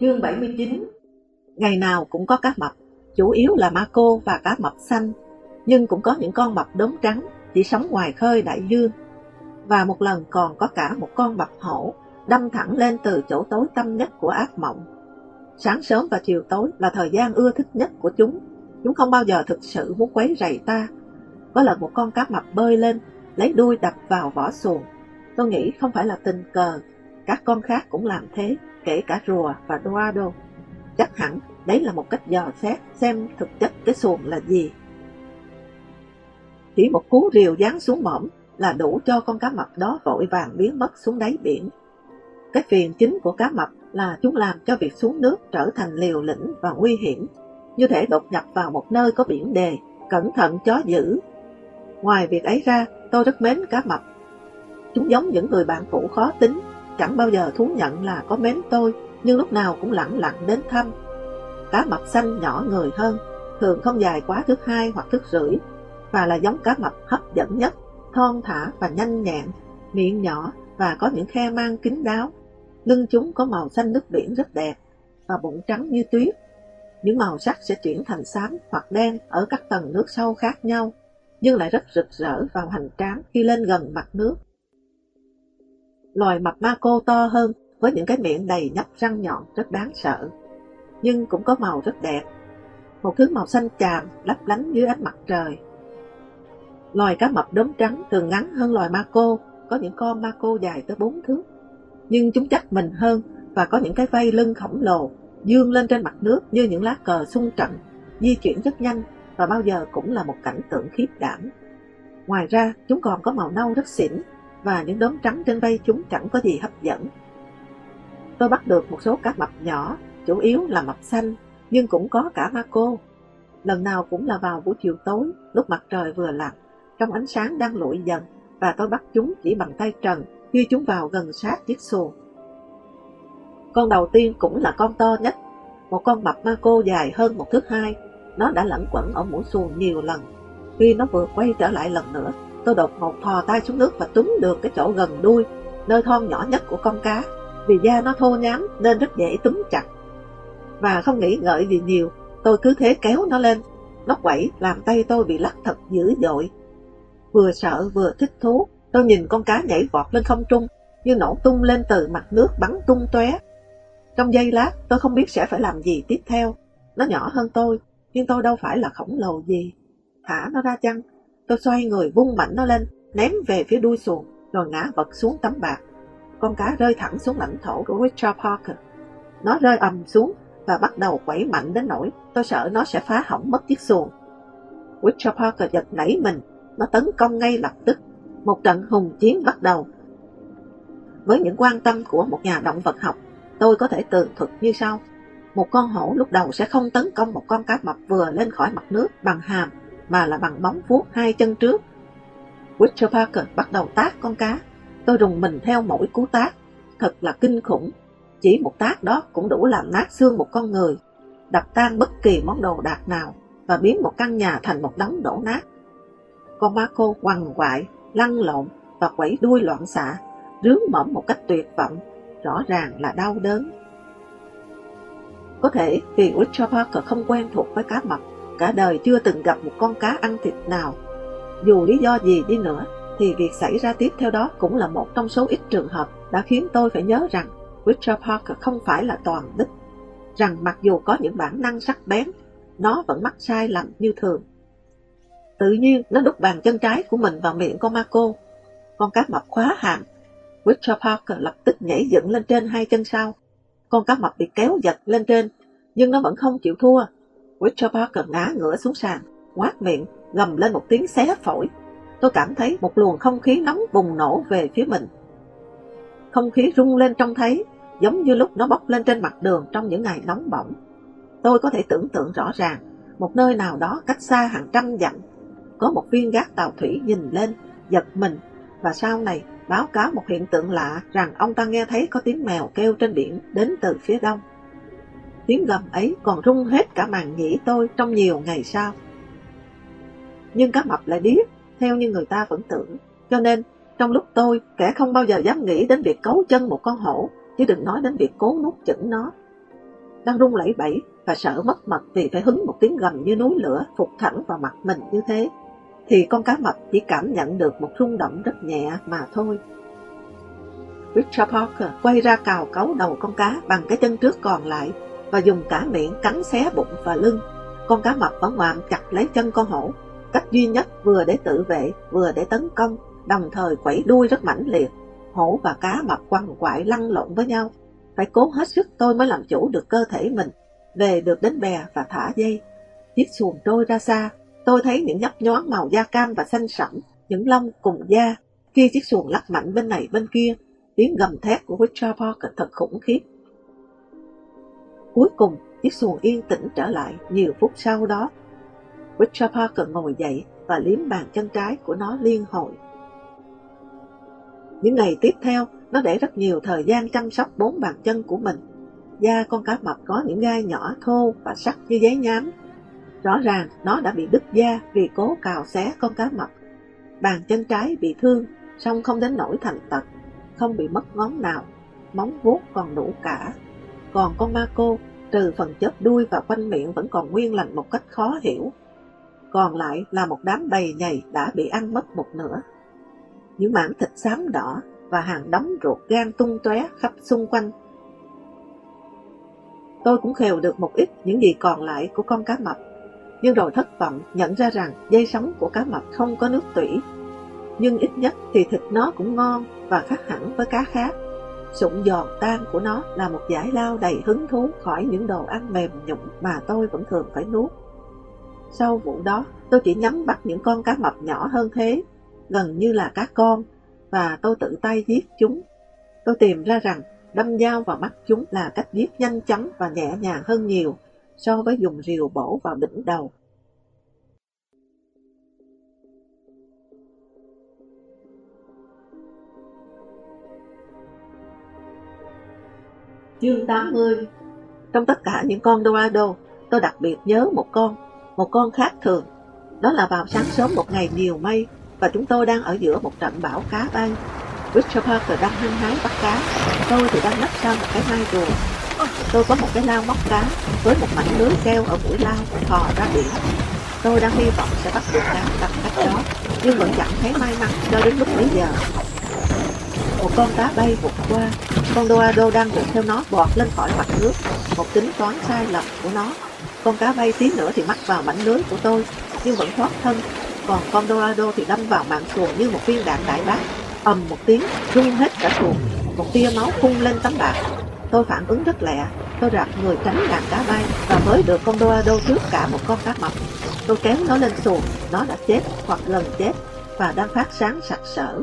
Chương 79 Ngày nào cũng có cá mập, chủ yếu là ma cô và cá mập xanh, nhưng cũng có những con mập đốm trắng chỉ sống ngoài khơi đại dương. Và một lần còn có cả một con mập hổ đâm thẳng lên từ chỗ tối tâm nhất của ác mộng. Sáng sớm và chiều tối là thời gian ưa thích nhất của chúng. Chúng không bao giờ thực sự muốn quấy rầy ta. Có lần một con cá mập bơi lên, lấy đuôi đập vào vỏ xuồng. Tôi nghĩ không phải là tình cờ, các con khác cũng làm thế, kể cả rùa và Dorado. Chắc hẳn đấy là một cách dò xét xem thực chất cái xuồng là gì. Chỉ một cú rìu giáng xuống mỏm là đủ cho con cá mập đó vội vàng biến mất xuống đáy biển. Cái phiền chính của cá mập là chúng làm cho việc xuống nước trở thành liều lĩnh và nguy hiểm, như thể đột nhập vào một nơi có biển đề, cẩn thận chó dữ. Ngoài việc ấy ra, tôi rất mến cá mập. Chúng giống những người bạn cũ khó tính, chẳng bao giờ thú nhận là có mến tôi, nhưng lúc nào cũng lặng lặng đến thăm. Cá mập xanh nhỏ người hơn, thường không dài quá thước hai hoặc thước rưỡi, và là giống cá mập hấp dẫn nhất, thon thả và nhanh nhẹn, miệng nhỏ và có những khe mang kín đáo. Lưng chúng có màu xanh nước biển rất đẹp và bụng trắng như tuyết. Những màu sắc sẽ chuyển thành xám hoặc đen ở các tầng nước sâu khác nhau, nhưng lại rất rực rỡ vào hành tráng khi lên gần mặt nước. Loài mập ma cô to hơn với những cái miệng đầy nhấp răng nhọn rất đáng sợ, nhưng cũng có màu rất đẹp. Một thứ màu xanh chàm lấp lánh dưới ánh mặt trời. Loài cá mập đốm trắng thường ngắn hơn loài ma cô, có những con ma cô dài tới 4 thước. Nhưng chúng chắc mình hơn và có những cái vây lưng khổng lồ, dương lên trên mặt nước như những lá cờ xung trận, di chuyển rất nhanh và bao giờ cũng là một cảnh tượng khiếp đảm. Ngoài ra, chúng còn có màu nâu rất xỉn và những đốm trắng trên vây chúng chẳng có gì hấp dẫn. Tôi bắt được một số cá mập nhỏ, chủ yếu là mập xanh, nhưng cũng có cả ma cô. Lần nào cũng là vào buổi chiều tối, lúc mặt trời vừa lặn, trong ánh sáng đang lụi dần, và tôi bắt chúng chỉ bằng tay trần khi chúng vào gần sát chiếc xuồng. Con đầu tiên cũng là con to nhất, một con mập ma cô dài hơn một thước hai, nó đã lẫn quẩn ở mũi xuồng nhiều lần. Khi nó vừa quay trở lại lần nữa, tôi đột ngột thò tay xuống nước và túm được cái chỗ gần đuôi, nơi thon nhỏ nhất của con cá, vì da nó thô nhám nên rất dễ túm chặt. Và không nghĩ ngợi gì nhiều, tôi cứ thế kéo nó lên, nó quẩy làm tay tôi bị lắc thật dữ dội. Vừa sợ vừa thích thú, tôi nhìn con cá nhảy vọt lên không trung, như nổ tung lên từ mặt nước bắn tung tóe. Trong giây lát, tôi không biết sẽ phải làm gì tiếp theo. Nó nhỏ hơn tôi, nhưng tôi đâu phải là khổng lồ gì. Thả nó ra chăng? Tôi xoay người vung mạnh nó lên, ném về phía đuôi xuồng, rồi ngã vật xuống tấm bạc. Con cá rơi thẳng xuống lãnh thổ của Richard Parker. Nó rơi ầm xuống và bắt đầu quẩy mạnh đến nỗi tôi sợ nó sẽ phá hỏng mất chiếc xuồng. Richard Parker giật nảy mình, nó tấn công ngay lập tức. Một trận hùng chiến bắt đầu. Với những quan tâm của một nhà động vật học, tôi có thể tường thuật như sau. Một con hổ lúc đầu sẽ không tấn công một con cá mập vừa lên khỏi mặt nước bằng hàm, mà là bằng móng vuốt hai chân trước. Richard Parker bắt đầu tác con cá. Tôi rùng mình theo mỗi cú tác. Thật là kinh khủng. Chỉ một tác đó cũng đủ làm nát xương một con người, đập tan bất kỳ món đồ đạc nào và biến một căn nhà thành một đống đổ nát. Con Marco quằn quại, lăn lộn và quẩy đuôi loạn xạ, rướng mởm một cách tuyệt vọng, rõ ràng là đau đớn. Có thể vì Richard Parker không quen thuộc với cá mập, cả đời chưa từng gặp một con cá ăn thịt nào. Dù lý do gì đi nữa, thì việc xảy ra tiếp theo đó cũng là một trong số ít trường hợp đã khiến tôi phải nhớ rằng Richard Parker không phải là toàn đích, rằng mặc dù có những bản năng sắc bén, nó vẫn mắc sai lầm như thường. Tự nhiên nó đút bàn chân trái của mình vào miệng con Marco. Con cá mập khóa hàm. Richard Parker lập tức nhảy dựng lên trên hai chân sau. Con cá mập bị kéo giật lên trên, nhưng nó vẫn không chịu thua. Richard Parker ngã ngửa xuống sàn, quát miệng, gầm lên một tiếng xé phổi. Tôi cảm thấy một luồng không khí nóng bùng nổ về phía mình. Không khí rung lên trong thấy, giống như lúc nó bốc lên trên mặt đường trong những ngày nóng bỏng. Tôi có thể tưởng tượng rõ ràng, một nơi nào đó cách xa hàng trăm dặm, có một viên gác tàu thủy nhìn lên, giật mình, và sau này báo cáo một hiện tượng lạ rằng ông ta nghe thấy có tiếng mèo kêu trên biển đến từ phía đông. Tiếng gầm ấy còn rung hết cả màn nhĩ tôi trong nhiều ngày sau. Nhưng cá mập lại điếc, theo như người ta vẫn tưởng, cho nên trong lúc tôi, kẻ không bao giờ dám nghĩ đến việc cấu chân một con hổ, chứ đừng nói đến việc cố nuốt chửng nó. đang rung lẩy bẩy và sợ mất mật vì phải hứng một tiếng gầm như núi lửa phục thẳng vào mặt mình như thế, thì con cá mập chỉ cảm nhận được một rung động rất nhẹ mà thôi. Richard Parker quay ra cào cấu đầu con cá bằng cái chân trước còn lại và dùng cả miệng cắn xé bụng và lưng. Con cá mập vẫn ngoạm chặt lấy chân con hổ, cách duy nhất vừa để tự vệ, vừa để tấn công, đồng thời quẩy đuôi rất mãnh liệt. Hổ và cá mập quằn quại lăn lộn với nhau. Phải cố hết sức tôi mới làm chủ được cơ thể mình, về được đến bè và thả dây. Chiếc xuồng trôi ra xa, tôi thấy những nhấp nhón màu da cam và xanh sẫm, những lông cùng da. Khi chiếc xuồng lắc mạnh bên này bên kia, tiếng gầm thét của Richard Parker thật khủng khiếp. Cuối cùng, chiếc xuồng yên tĩnh trở lại nhiều phút sau đó. Richard Parker ngồi dậy và liếm bàn chân trái của nó liên hồi. Những ngày tiếp theo, nó để rất nhiều thời gian chăm sóc bốn bàn chân của mình. Da con cá mập có những gai nhỏ thô và sắc như giấy nhám. Rõ ràng nó đã bị đứt da vì cố cào xé con cá mập. Bàn chân trái bị thương, song không đến nỗi thành tật, không bị mất ngón nào, móng vuốt còn đủ cả. Còn con ma cô, trừ phần chớp đuôi và quanh miệng vẫn còn nguyên lành một cách khó hiểu. Còn lại là một đám bầy nhầy đã bị ăn mất một nửa. Những mảng thịt xám đỏ và hàng đống ruột gan tung tóe khắp xung quanh. Tôi cũng khều được một ít những gì còn lại của con cá mập, nhưng rồi thất vọng nhận ra rằng dây sống của cá mập không có nước tủy. Nhưng ít nhất thì thịt nó cũng ngon và khác hẳn với cá khác. Sụng giòn tan của nó là một giải lao đầy hứng thú khỏi những đồ ăn mềm nhũng mà tôi vẫn thường phải nuốt. Sau vụ đó, tôi chỉ nhắm bắt những con cá mập nhỏ hơn thế, gần như là cá con, và tôi tự tay giết chúng. Tôi tìm ra rằng đâm dao vào mắt chúng là cách giết nhanh chóng và nhẹ nhàng hơn nhiều so với dùng rìu bổ vào đỉnh đầu. Chương 80 Trong tất cả những con Dorado, tôi đặc biệt nhớ một con, một con khác thường. Đó là vào sáng sớm một ngày nhiều mây, và chúng tôi đang ở giữa một trận bão cá bay. Richard Parker đang hăng hái bắt cá, tôi thì đang nấp sau một cái mai rùa. Tôi có một cái lao móc cá với một mảnh lưới keo ở mũi lao thò ra biển. Tôi đang hy vọng sẽ bắt được cá bằng cách đó, nhưng vẫn chẳng thấy may mắn cho đến lúc bấy giờ. Một con cá bay vụt qua, con Dorado đang vụt theo nó bọt lên khỏi mặt nước, một tính toán sai lầm của nó. Con cá bay tí nữa thì mắc vào mảnh lưới của tôi, nhưng vẫn thoát thân còn con Dorado thì đâm vào mạng xuồng như một viên đạn đại bác. ầm một tiếng, rung hết cả xuồng, một tia máu phun lên tấm bạc. Tôi phản ứng rất lẹ, tôi rạp người tránh đàn cá bay và mới được con Dorado trước cả một con cá mập. Tôi kéo nó lên xuồng, nó đã chết hoặc gần chết và đang phát sáng sặc sỡ.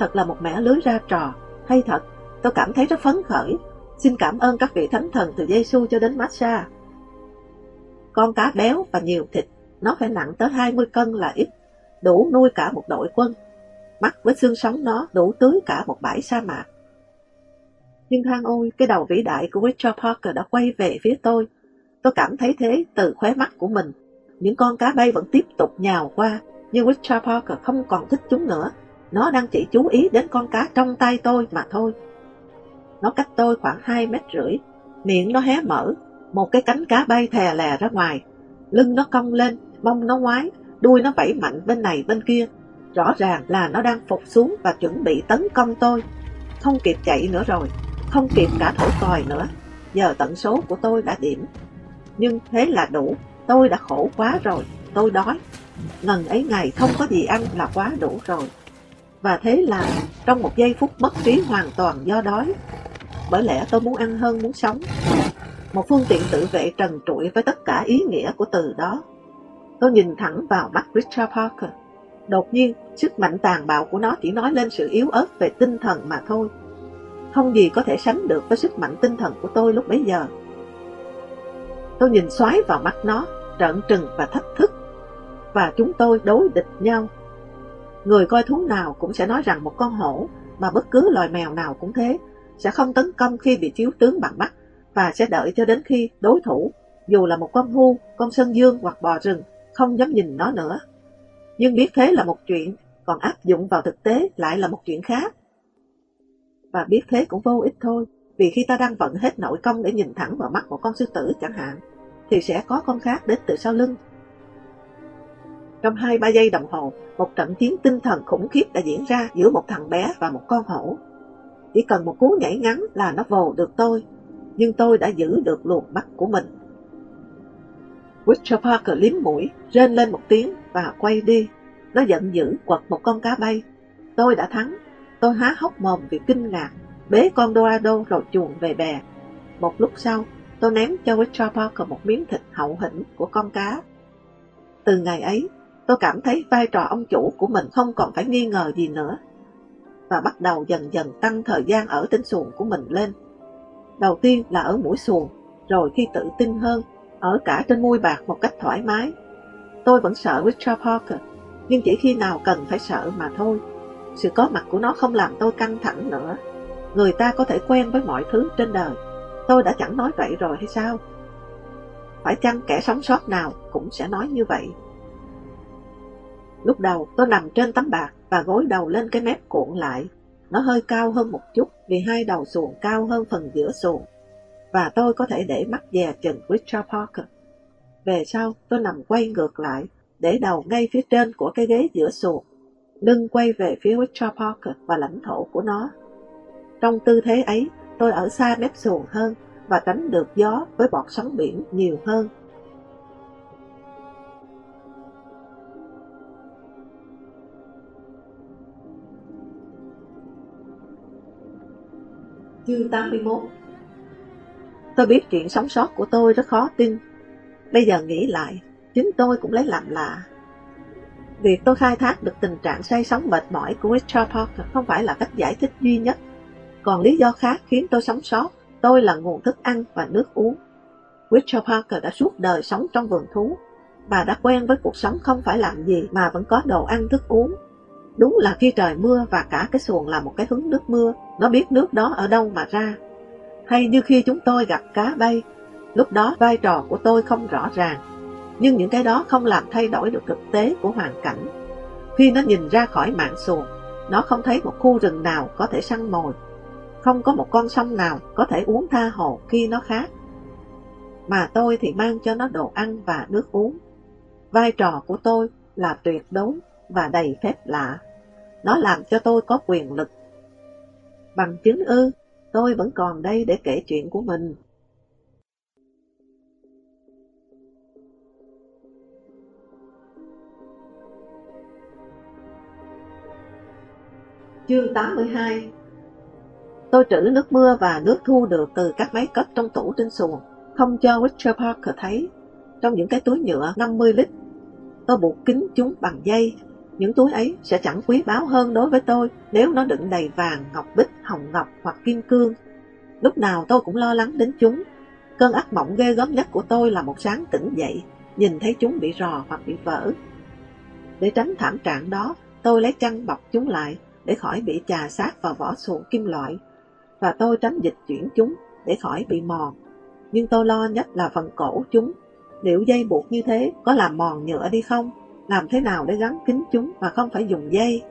Thật là một mẻ lưới ra trò, hay thật, tôi cảm thấy rất phấn khởi. Xin cảm ơn các vị thánh thần từ Giêsu cho đến massage. Con cá béo và nhiều thịt, nó phải nặng tới 20 cân là ít đủ nuôi cả một đội quân. Mắt với xương sống nó đủ tưới cả một bãi sa mạc. Nhưng thang ôi, cái đầu vĩ đại của Richard Parker đã quay về phía tôi. Tôi cảm thấy thế từ khóe mắt của mình. Những con cá bay vẫn tiếp tục nhào qua, nhưng Richard Parker không còn thích chúng nữa. Nó đang chỉ chú ý đến con cá trong tay tôi mà thôi. Nó cách tôi khoảng 2 mét rưỡi, miệng nó hé mở, một cái cánh cá bay thè lè ra ngoài. Lưng nó cong lên, mông nó ngoái, đuôi nó vẫy mạnh bên này bên kia. Rõ ràng là nó đang phục xuống và chuẩn bị tấn công tôi. Không kịp chạy nữa rồi, không kịp cả thổi còi nữa. Giờ tận số của tôi đã điểm. Nhưng thế là đủ, tôi đã khổ quá rồi, tôi đói. Ngần ấy ngày không có gì ăn là quá đủ rồi. Và thế là trong một giây phút bất trí hoàn toàn do đói. Bởi lẽ tôi muốn ăn hơn muốn sống. Một phương tiện tự vệ trần trụi với tất cả ý nghĩa của từ đó. Tôi nhìn thẳng vào mắt Richard Parker. Đột nhiên, sức mạnh tàn bạo của nó chỉ nói lên sự yếu ớt về tinh thần mà thôi. Không gì có thể sánh được với sức mạnh tinh thần của tôi lúc bấy giờ. Tôi nhìn xoáy vào mắt nó, trợn trừng và thách thức. Và chúng tôi đối địch nhau. Người coi thú nào cũng sẽ nói rằng một con hổ, mà bất cứ loài mèo nào cũng thế, sẽ không tấn công khi bị chiếu tướng bằng mắt, và sẽ đợi cho đến khi đối thủ, dù là một con hưu, con sơn dương hoặc bò rừng, không dám nhìn nó nữa. Nhưng biết thế là một chuyện, còn áp dụng vào thực tế lại là một chuyện khác. Và biết thế cũng vô ích thôi, Vì khi ta đang vận hết nội công để nhìn thẳng vào mắt một con sư tử chẳng hạn, thì sẽ có con khác đến từ sau lưng. Trong hai ba giây đồng hồ, một trận chiến tinh thần khủng khiếp đã diễn ra giữa một thằng bé và một con hổ. Chỉ cần một cú nhảy ngắn là nó vồ được tôi, nhưng tôi đã giữ được luồng mắt của mình. Richard Parker liếm mũi, rên lên một tiếng và quay đi. Nó giận dữ quật một con cá bay. Tôi đã thắng. Tôi há hốc mồm vì kinh ngạc, bế con Dorado rồi chuồn về bè. Một lúc sau, tôi ném cho Richard Parker một miếng thịt hậu hĩnh của con cá. Từ ngày ấy, tôi cảm thấy vai trò ông chủ của mình không còn phải nghi ngờ gì nữa và bắt đầu dần dần tăng thời gian ở trên xuồng của mình lên. Đầu tiên là ở mũi xuồng, rồi khi tự tin hơn, ở cả trên mui bạc một cách thoải mái. Tôi vẫn sợ Richard Parker, nhưng chỉ khi nào cần phải sợ mà thôi. Sự có mặt của nó không làm tôi căng thẳng nữa. Người ta có thể quen với mọi thứ trên đời. Tôi đã chẳng nói vậy rồi hay sao? Phải chăng kẻ sống sót nào cũng sẽ nói như vậy? Lúc đầu tôi nằm trên tấm bạc và gối đầu lên cái mép cuộn lại. Nó hơi cao hơn một chút vì hai đầu xuồng cao hơn phần giữa xuồng. Và tôi có thể để mắt dè chừng Richard Parker. Về sau tôi nằm quay ngược lại, để đầu ngay phía trên của cái ghế giữa xuồng, lưng quay về phía Richard Parker và lãnh thổ của nó. Trong tư thế ấy, tôi ở xa mép xuồng hơn và tránh được gió với bọt sóng biển nhiều hơn. Chương 81 Tôi biết chuyện sống sót của tôi rất khó tin. Bây giờ nghĩ lại, chính tôi cũng lấy làm lạ. Việc tôi khai thác được tình trạng say sóng mệt mỏi của Richard Parker không phải là cách giải thích duy nhất. Còn lý do khác khiến tôi sống sót, tôi là nguồn thức ăn và nước uống. Richard Parker đã suốt đời sống trong vườn thú, và đã quen với cuộc sống không phải làm gì mà vẫn có đồ ăn thức uống. Đúng là khi trời mưa và cả cái xuồng là một cái hứng nước mưa, nó biết nước đó ở đâu mà ra. Hay như khi chúng tôi gặp cá bay, lúc đó vai trò của tôi không rõ ràng, nhưng những cái đó không làm thay đổi được thực tế của hoàn cảnh. Khi nó nhìn ra khỏi mạng xuồng, nó không thấy một khu rừng nào có thể săn mồi, không có một con sông nào có thể uống tha hồ khi nó khát. Mà tôi thì mang cho nó đồ ăn và nước uống. Vai trò của tôi là tuyệt đối và đầy phép lạ. Nó làm cho tôi có quyền lực. Bằng chứng ư, tôi vẫn còn đây để kể chuyện của mình. Chương 82 Tôi trữ nước mưa và nước thu được từ các máy cất trong tủ trên xuồng, không cho Richard Parker thấy. Trong những cái túi nhựa 50 lít, tôi buộc kín chúng bằng dây những túi ấy sẽ chẳng quý báu hơn đối với tôi nếu nó đựng đầy vàng, ngọc bích, hồng ngọc hoặc kim cương. Lúc nào tôi cũng lo lắng đến chúng. Cơn ác mộng ghê gớm nhất của tôi là một sáng tỉnh dậy, nhìn thấy chúng bị rò hoặc bị vỡ. Để tránh thảm trạng đó, tôi lấy chăn bọc chúng lại để khỏi bị chà sát vào vỏ xuồng kim loại, và tôi tránh dịch chuyển chúng để khỏi bị mòn. Nhưng tôi lo nhất là phần cổ chúng. Liệu dây buộc như thế có làm mòn nhựa đi không? Làm thế nào để gắn kính chúng mà không phải dùng dây.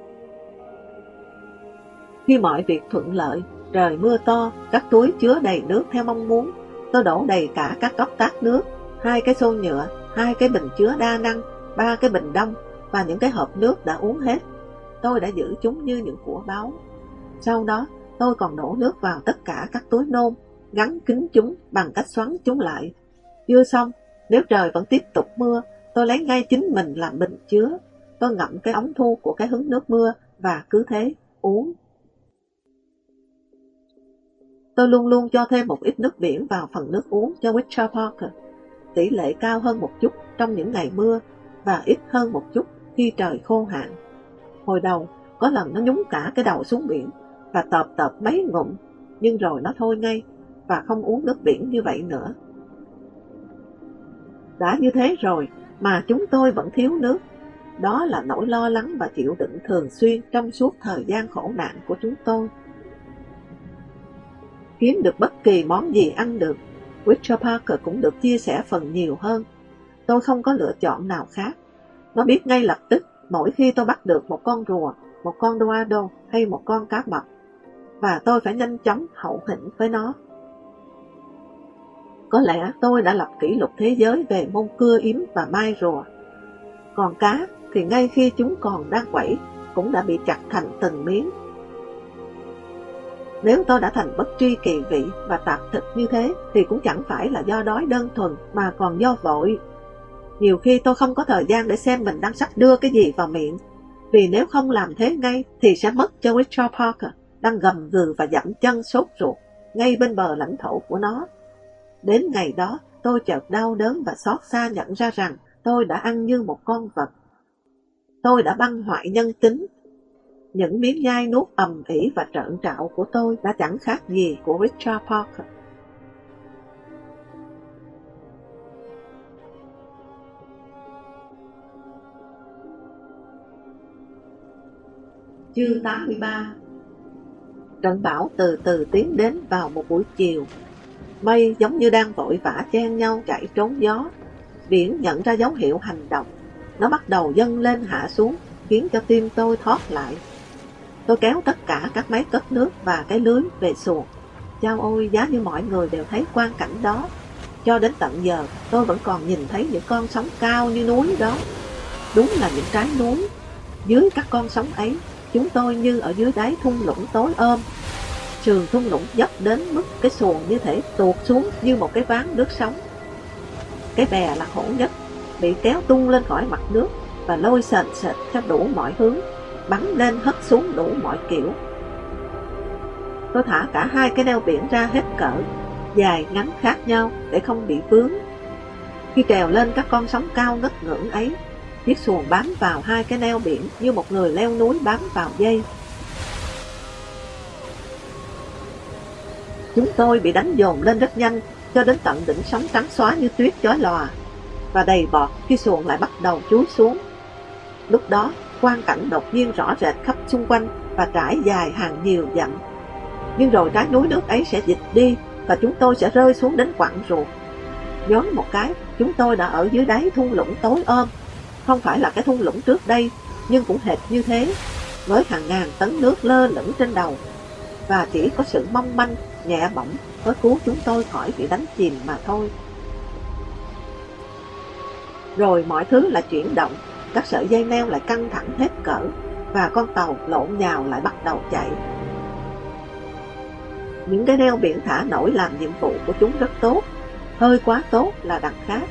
Khi mọi việc thuận lợi, trời mưa to, các túi chứa đầy nước theo mong muốn, tôi đổ đầy cả các cốc tát nước, hai cái xô nhựa, hai cái bình chứa đa năng, ba cái bình đông và những cái hộp nước đã uống hết. Tôi đã giữ chúng như những của báu. Sau đó, tôi còn đổ nước vào tất cả các túi nôm, gắn kính chúng bằng cách xoắn chúng lại. Chưa xong, nếu trời vẫn tiếp tục mưa, Tôi lấy ngay chính mình làm bình chứa. Tôi ngậm cái ống thu của cái hứng nước mưa và cứ thế uống. Tôi luôn luôn cho thêm một ít nước biển vào phần nước uống cho Witcher Parker. Tỷ lệ cao hơn một chút trong những ngày mưa và ít hơn một chút khi trời khô hạn. Hồi đầu, có lần nó nhúng cả cái đầu xuống biển và tợp tợp mấy ngụm, nhưng rồi nó thôi ngay và không uống nước biển như vậy nữa. Đã như thế rồi, mà chúng tôi vẫn thiếu nước. Đó là nỗi lo lắng và chịu đựng thường xuyên trong suốt thời gian khổ nạn của chúng tôi. Kiếm được bất kỳ món gì ăn được, Richard Parker cũng được chia sẻ phần nhiều hơn. Tôi không có lựa chọn nào khác. Nó biết ngay lập tức mỗi khi tôi bắt được một con rùa, một con doado hay một con cá mập. và tôi phải nhanh chóng hậu hĩnh với nó. Có lẽ tôi đã lập kỷ lục thế giới về môn cưa yếm và mai rùa. Còn cá thì ngay khi chúng còn đang quẩy cũng đã bị chặt thành từng miếng. Nếu tôi đã thành bất tri kỳ vị và tạp thịt như thế thì cũng chẳng phải là do đói đơn thuần mà còn do vội. Nhiều khi tôi không có thời gian để xem mình đang sắp đưa cái gì vào miệng, vì nếu không làm thế ngay thì sẽ mất cho Richard Parker đang gầm gừ và dẫm chân sốt ruột ngay bên bờ lãnh thổ của nó. Đến ngày đó, tôi chợt đau đớn và xót xa nhận ra rằng tôi đã ăn như một con vật. Tôi đã băng hoại nhân tính. Những miếng nhai nuốt ầm ỉ và trợn trạo của tôi đã chẳng khác gì của Richard Parker. Chương 83 Trận bão từ từ tiến đến vào một buổi chiều. Mây giống như đang vội vã chen nhau chạy trốn gió. Biển nhận ra dấu hiệu hành động. Nó bắt đầu dâng lên hạ xuống, khiến cho tim tôi thoát lại. Tôi kéo tất cả các máy cất nước và cái lưới về xuồng. Chao ôi, giá như mọi người đều thấy quang cảnh đó. Cho đến tận giờ, tôi vẫn còn nhìn thấy những con sóng cao như núi đó. Đúng là những trái núi. Dưới các con sóng ấy, Chúng tôi như ở dưới đáy thung lũng tối ôm trường thung lũng dốc đến mức cái xuồng như thể tuột xuống như một cái ván nước sóng. Cái bè là khổ nhất, bị kéo tung lên khỏi mặt nước và lôi sền sệt theo đủ mọi hướng, bắn lên hất xuống đủ mọi kiểu. Tôi thả cả hai cái neo biển ra hết cỡ, dài ngắn khác nhau để không bị vướng. Khi trèo lên các con sóng cao ngất ngưỡng ấy, Chiếc xuồng bám vào hai cái neo biển như một người leo núi bám vào dây. Chúng tôi bị đánh dồn lên rất nhanh cho đến tận đỉnh sóng trắng xóa như tuyết chói lòa và đầy bọt khi xuồng lại bắt đầu chúi xuống. Lúc đó, quang cảnh đột nhiên rõ rệt khắp xung quanh và trải dài hàng nhiều dặm. Nhưng rồi trái núi nước ấy sẽ dịch đi và chúng tôi sẽ rơi xuống đến quặng ruột. Nhón một cái, chúng tôi đã ở dưới đáy thung lũng tối ôm không phải là cái thung lũng trước đây, nhưng cũng hệt như thế, với hàng ngàn tấn nước lơ lửng trên đầu. Và chỉ có sự mong manh, nhẹ bỏng mới cứu chúng tôi khỏi bị đánh chìm mà thôi. Rồi mọi thứ lại chuyển động, các sợi dây neo lại căng thẳng hết cỡ, và con tàu lộn nhào lại bắt đầu chạy. Những cái neo biển thả nổi làm nhiệm vụ của chúng rất tốt, hơi quá tốt là đằng khác.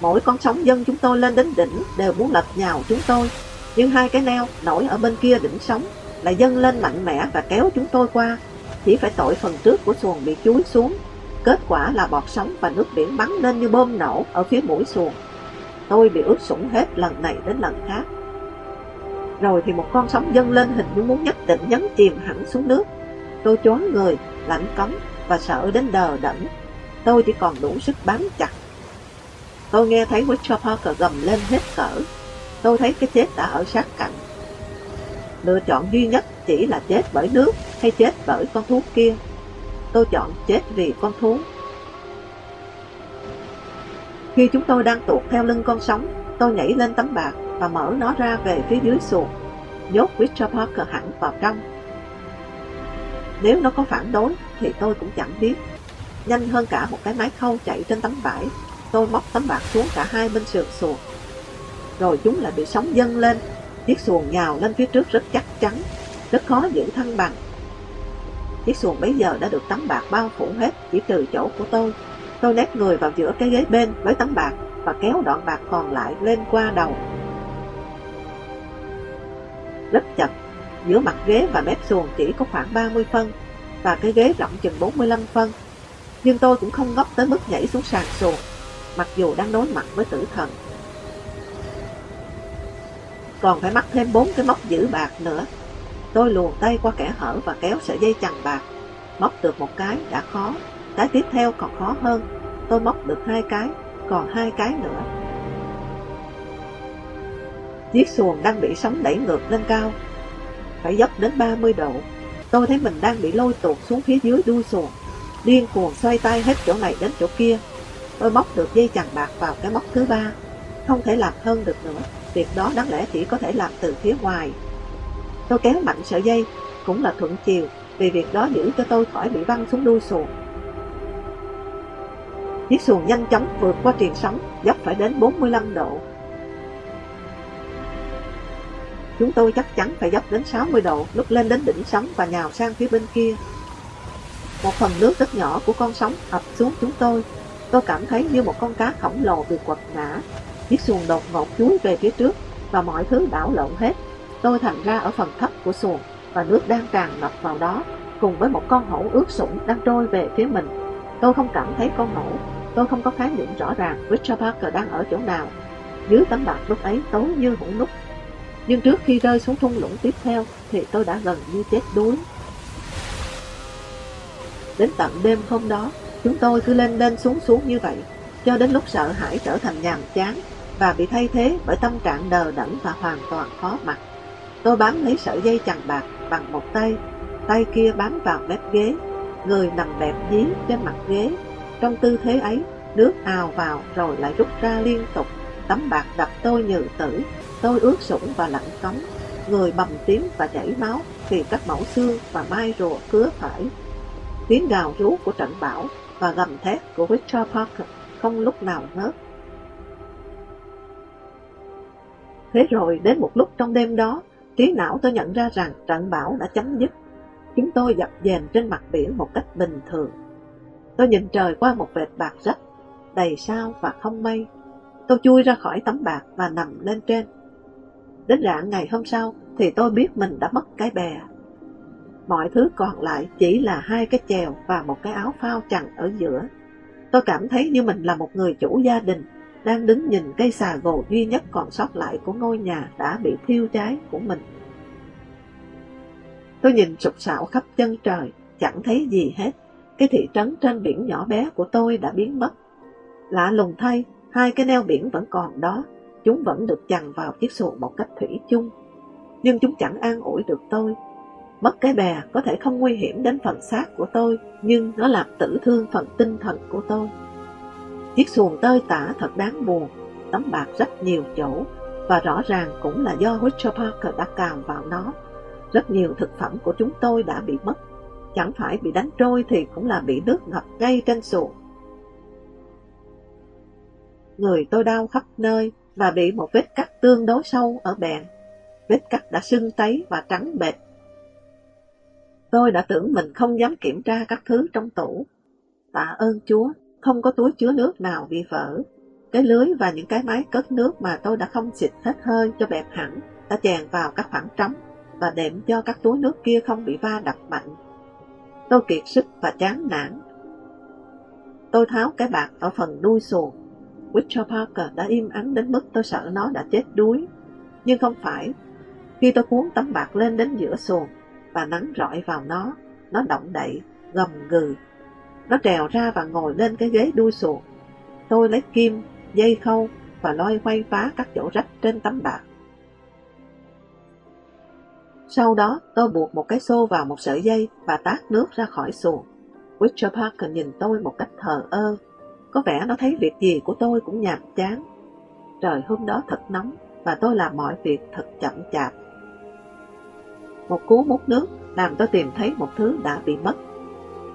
Mỗi con sóng dân chúng tôi lên đến đỉnh đều muốn lật nhào chúng tôi. Nhưng hai cái neo nổi ở bên kia đỉnh sóng là dâng lên mạnh mẽ và kéo chúng tôi qua. Chỉ phải tội phần trước của xuồng bị chuối xuống. Kết quả là bọt sóng và nước biển bắn lên như bom nổ ở phía mũi xuồng. Tôi bị ướt sũng hết lần này đến lần khác. Rồi thì một con sóng dâng lên hình như muốn nhất định nhấn chìm hẳn xuống nước. Tôi choáng người, lạnh cống và sợ đến đờ đẫn. Tôi chỉ còn đủ sức bám chặt Tôi nghe thấy Richard Parker gầm lên hết cỡ. Tôi thấy cái chết đã ở sát cạnh. Lựa chọn duy nhất chỉ là chết bởi nước hay chết bởi con thú kia. Tôi chọn chết vì con thú. Khi chúng tôi đang tuột theo lưng con sóng, tôi nhảy lên tấm bạc và mở nó ra về phía dưới xuồng, nhốt Richard Parker hẳn vào trong. Nếu nó có phản đối thì tôi cũng chẳng biết. Nhanh hơn cả một cái máy khâu chạy trên tấm vải Tôi móc tấm bạc xuống cả hai bên sườn xuồng. Rồi chúng lại bị sóng dâng lên, chiếc xuồng nhào lên phía trước rất chắc chắn, rất khó giữ thăng bằng. Chiếc xuồng bấy giờ đã được tấm bạc bao phủ hết, chỉ trừ chỗ của tôi. Tôi nép người vào giữa cái ghế bên với tấm bạc và kéo đoạn bạc còn lại lên qua đầu. Rất chật, giữa mặt ghế và mép xuồng chỉ có khoảng 30 phân và cái ghế rộng chừng 45 phân. Nhưng tôi cũng không ngốc tới mức nhảy xuống sàn xuồng mặc dù đang đối mặt với tử thần. Còn phải mắc thêm bốn cái móc giữ bạc nữa. Tôi luồn tay qua kẻ hở và kéo sợi dây chằng bạc. Móc được một cái đã khó, cái tiếp theo còn khó hơn. Tôi móc được hai cái, còn hai cái nữa. Chiếc xuồng đang bị sóng đẩy ngược lên cao, phải dốc đến 30 độ. Tôi thấy mình đang bị lôi tuột xuống phía dưới đuôi xuồng, điên cuồng xoay tay hết chỗ này đến chỗ kia, Tôi móc được dây chằng bạc vào cái móc thứ ba. Không thể làm hơn được nữa. Việc đó đáng lẽ chỉ có thể làm từ phía ngoài. Tôi kéo mạnh sợi dây, cũng là thuận chiều, vì việc đó giữ cho tôi khỏi bị văng xuống đuôi xuồng. Chiếc xuồng nhanh chóng vượt qua triền sóng, dốc phải đến 45 độ. Chúng tôi chắc chắn phải dốc đến 60 độ lúc lên đến đỉnh sóng và nhào sang phía bên kia. Một phần nước rất nhỏ của con sóng ập xuống chúng tôi. Tôi cảm thấy như một con cá khổng lồ bị quật ngã. Chiếc xuồng đột ngột chúi về phía trước và mọi thứ đảo lộn hết. Tôi thành ra ở phần thấp của xuồng và nước đang tràn ngập vào đó cùng với một con hổ ướt sũng đang trôi về phía mình. Tôi không cảm thấy con hổ, tôi không có khái niệm rõ ràng Richard Parker đang ở chỗ nào. Dưới tấm bạc lúc ấy tối như hũ nút. Nhưng trước khi rơi xuống thung lũng tiếp theo thì tôi đã gần như chết đuối. Đến tận đêm hôm đó, chúng tôi cứ lên lên xuống xuống như vậy, cho đến lúc sợ hãi trở thành nhàm chán và bị thay thế bởi tâm trạng đờ đẫn và hoàn toàn khó mặt. Tôi bám lấy sợi dây chằng bạc bằng một tay, tay kia bám vào mép ghế, người nằm bẹp dí trên mặt ghế. Trong tư thế ấy, nước ào vào rồi lại rút ra liên tục, tấm bạc đập tôi như tử, tôi ướt sũng và lạnh cống, người bầm tím và chảy máu vì các mẫu xương và mai rùa cứa phải. Tiếng gào rú của trận bão và gầm thét của Richard Parker không lúc nào ngớt. Thế rồi đến một lúc trong đêm đó, trí não tôi nhận ra rằng trận bão đã chấm dứt. Chúng tôi dập dềnh trên mặt biển một cách bình thường. Tôi nhìn trời qua một vệt bạc rách, đầy sao và không mây. Tôi chui ra khỏi tấm bạc và nằm lên trên. Đến rạng ngày hôm sau thì tôi biết mình đã mất cái bè. Mọi thứ còn lại chỉ là hai cái chèo và một cái áo phao chằng ở giữa. Tôi cảm thấy như mình là một người chủ gia đình đang đứng nhìn cây xà gồ duy nhất còn sót lại của ngôi nhà đã bị thiêu cháy của mình. Tôi nhìn sụp sạo khắp chân trời, chẳng thấy gì hết. Cái thị trấn trên biển nhỏ bé của tôi đã biến mất. Lạ lùng thay, hai cái neo biển vẫn còn đó, chúng vẫn được chằn vào chiếc xuồng một cách thủy chung. Nhưng chúng chẳng an ủi được tôi. Mất cái bè có thể không nguy hiểm đến phần xác của tôi, nhưng nó làm tử thương phần tinh thần của tôi. Chiếc xuồng tơi tả thật đáng buồn, tấm bạc rất nhiều chỗ, và rõ ràng cũng là do Richard Parker đã cào vào nó. Rất nhiều thực phẩm của chúng tôi đã bị mất, chẳng phải bị đánh trôi thì cũng là bị nước ngập ngay trên xuồng. Người tôi đau khắp nơi và bị một vết cắt tương đối sâu ở bẹn. Vết cắt đã sưng tấy và trắng bệt. Tôi đã tưởng mình không dám kiểm tra các thứ trong tủ. Tạ ơn Chúa, không có túi chứa nước nào bị vỡ. Cái lưới và những cái máy cất nước mà tôi đã không xịt hết hơi cho bẹp hẳn đã chèn vào các khoảng trống và đệm cho các túi nước kia không bị va đập mạnh. Tôi kiệt sức và chán nản. Tôi tháo cái bạc ở phần đuôi xuồng. Richard Parker đã im ắng đến mức tôi sợ nó đã chết đuối. Nhưng không phải. Khi tôi cuốn tấm bạc lên đến giữa xuồng và nắng rọi vào nó, nó động đậy, gầm gừ nó trèo ra và ngồi lên cái ghế đuôi xuồng. Tôi lấy kim, dây khâu và loay quay phá các chỗ rách trên tấm bạc. Sau đó, tôi buộc một cái xô vào một sợi dây và tát nước ra khỏi xuồng. Witcher Parker nhìn tôi một cách thờ ơ. Có vẻ nó thấy việc gì của tôi cũng nhàm chán. Trời hôm đó thật nóng và tôi làm mọi việc thật chậm chạp. Một cú múc nước làm tôi tìm thấy một thứ đã bị mất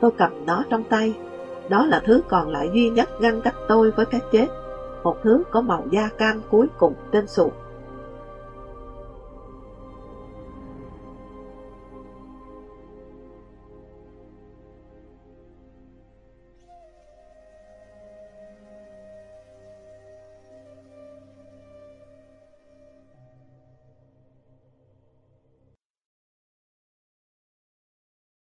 Tôi cầm nó trong tay. Đó là thứ còn lại duy nhất ngăn cách tôi với cái chết. Một thứ có màu da cam cuối cùng trên sụn.